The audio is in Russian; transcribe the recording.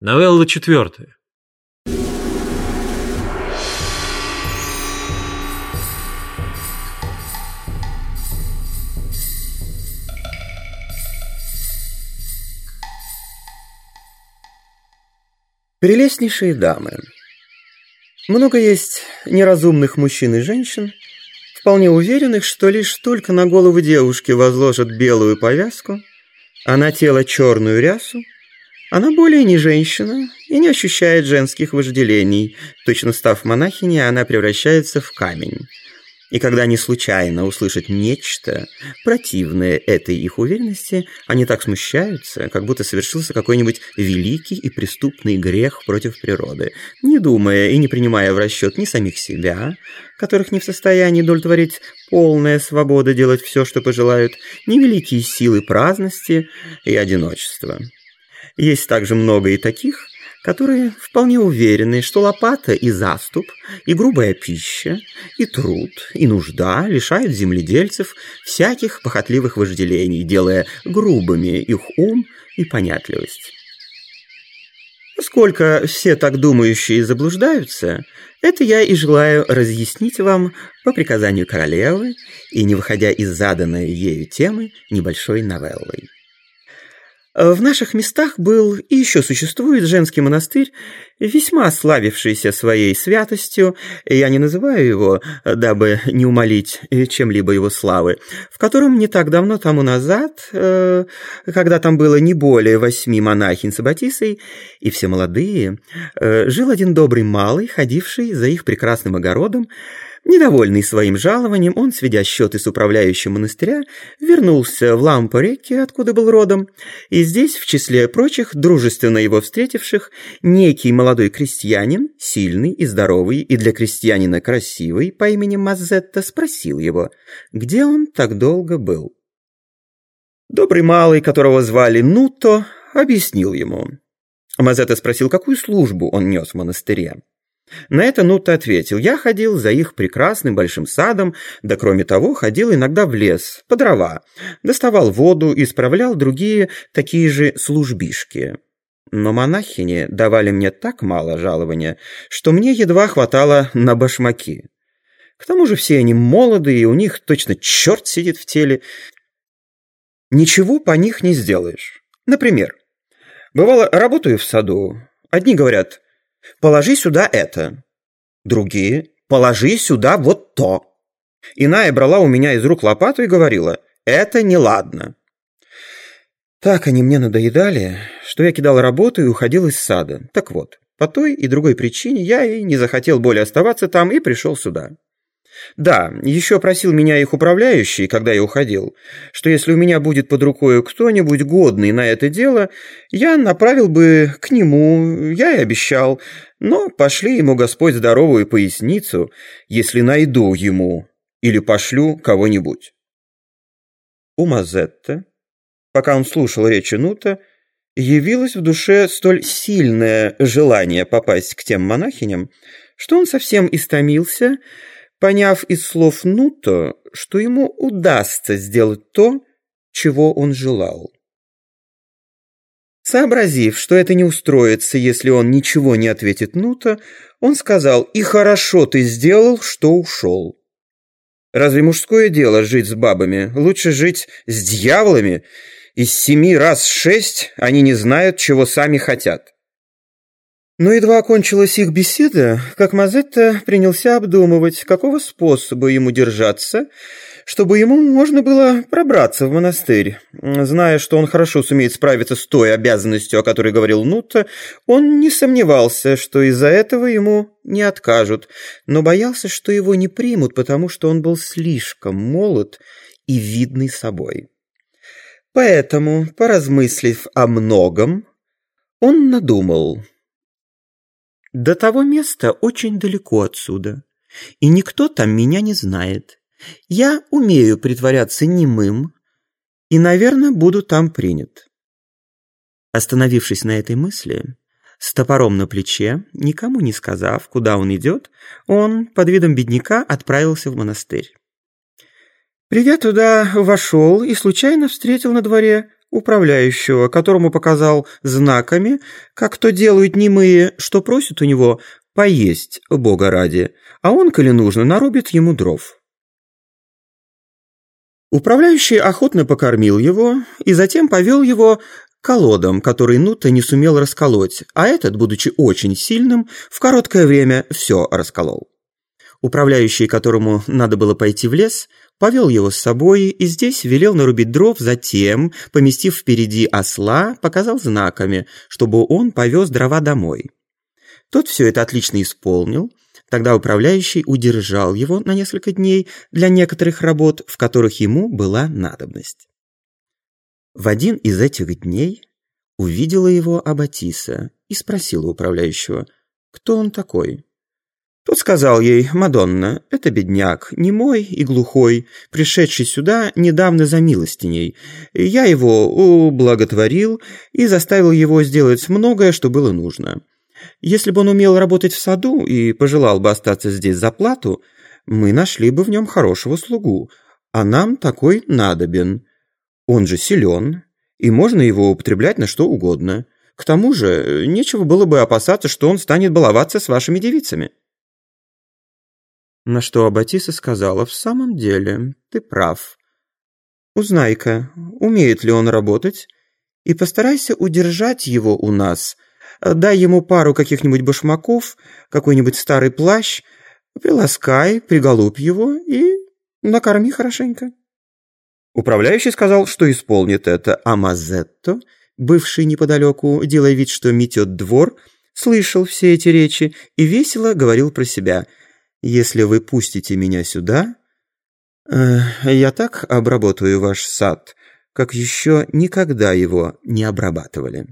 Новелла четвертая. Прелестнейшие дамы, много есть неразумных мужчин и женщин, вполне уверенных, что лишь только на голову девушки возложат белую повязку, а на тело черную рясу, она более не женщина и не ощущает женских вожделений. Точно став монахиней, она превращается в камень. И когда они случайно услышат нечто противное этой их уверенности, они так смущаются, как будто совершился какой-нибудь великий и преступный грех против природы, не думая и не принимая в расчет ни самих себя, которых не в состоянии удовлетворить полная свобода делать все, что пожелают, ни великие силы праздности и одиночества. Есть также много и таких, которые вполне уверены, что лопата и заступ, и грубая пища, и труд, и нужда лишают земледельцев всяких похотливых вожделений, делая грубыми их ум и понятливость. Сколько все так думающие заблуждаются, это я и желаю разъяснить вам по приказанию королевы и не выходя из заданной ею темы небольшой новеллой. Э, в наших местах был и еще существует женский монастырь, весьма славившийся своей святостью, я не называю его, дабы не умолить чем-либо его славы, в котором не так давно тому назад, э, когда там было не более восьми монахинь с Аббатисой, и все молодые, э, жил один добрый малый, ходивший за их прекрасным огородом, Недовольный своим жалованием, он, сведя счеты с управляющим монастыря, вернулся в Лампореки, откуда был родом, и здесь, в числе прочих, дружественно его встретивших, некий молодой крестьянин, сильный и здоровый, и для крестьянина красивый, по имени Мазетта, спросил его, где он так долго был. Добрый малый, которого звали Нуто, объяснил ему. Мазетта спросил, какую службу он нес в монастыре. На это Нутта ответил, я ходил за их прекрасным большим садом, да кроме того ходил иногда в лес, по дрова, доставал воду и справлял другие такие же службишки. Но монахини давали мне так мало жалования, что мне едва хватало на башмаки. К тому же все они молодые, и у них точно черт сидит в теле. Ничего по них не сделаешь. Например, бывало, работаю в саду, одни говорят – Положи сюда это. Другие положи сюда вот то. Иная брала у меня из рук лопату и говорила, это неладно. Так они мне надоедали, что я кидал работу и уходил из сада. Так вот, по той и другой причине я и не захотел более оставаться там и пришел сюда. Да, еще просил меня их управляющий, когда я уходил, что если у меня будет под рукой кто-нибудь годный на это дело, я направил бы к нему, я и обещал, но пошли ему Господь здоровую поясницу, если найду ему или пошлю кого-нибудь. У Мазетта, пока он слушал речи Нута, явилось в душе столь сильное желание попасть к тем монахиням, что он совсем истомился, поняв из слов Нуто, что ему удастся сделать то, чего он желал. Сообразив, что это не устроится, если он ничего не ответит Нуто, он сказал «И хорошо ты сделал, что ушел». Разве мужское дело жить с бабами? Лучше жить с дьяволами. Из семи раз шесть они не знают, чего сами хотят. Но едва окончилась их беседа, как Мазетта принялся обдумывать, какого способа ему держаться, чтобы ему можно было пробраться в монастырь. Зная, что он хорошо сумеет справиться с той обязанностью, о которой говорил Нутта, он не сомневался, что из-за этого ему не откажут, но боялся, что его не примут, потому что он был слишком молод и видный собой. Поэтому, поразмыслив о многом, он надумал – до того места очень далеко отсюда, и никто там меня не знает. Я умею притворяться немым, и, наверное, буду там принят. Остановившись на этой мысли, с топором на плече, никому не сказав, куда он идет, он под видом бедняка отправился в монастырь. Придя туда, вошел и случайно встретил на дворе управляющего, которому показал знаками, как то делают немые, что просят у него поесть, бога ради, а он, коли нужно, нарубит ему дров. Управляющий охотно покормил его и затем повел его колодом, который Нута не сумел расколоть, а этот, будучи очень сильным, в короткое время все расколол. Управляющий, которому надо было пойти в лес, повел его с собой и здесь велел нарубить дров, затем, поместив впереди осла, показал знаками, чтобы он повез дрова домой. Тот все это отлично исполнил, тогда управляющий удержал его на несколько дней для некоторых работ, в которых ему была надобность. В один из этих дней увидела его Аббатиса и спросила управляющего, кто он такой. Тот сказал ей, «Мадонна, это бедняк, немой и глухой, пришедший сюда недавно за милостиней. Я его ублаготворил и заставил его сделать многое, что было нужно. Если бы он умел работать в саду и пожелал бы остаться здесь за плату, мы нашли бы в нем хорошего слугу, а нам такой надобен». Он же силен, и можно его употреблять на что угодно. К тому же, нечего было бы опасаться, что он станет баловаться с вашими девицами». На что Аббатиса сказала, «В самом деле, ты прав. Узнай-ка, умеет ли он работать, и постарайся удержать его у нас. Дай ему пару каких-нибудь башмаков, какой-нибудь старый плащ, приласкай, приголубь его и накорми хорошенько». Управляющий сказал, что исполнит это, а Мазетто, бывший неподалеку, делая вид, что метет двор, слышал все эти речи и весело говорил про себя. «Если вы пустите меня сюда, э, я так обработаю ваш сад, как еще никогда его не обрабатывали».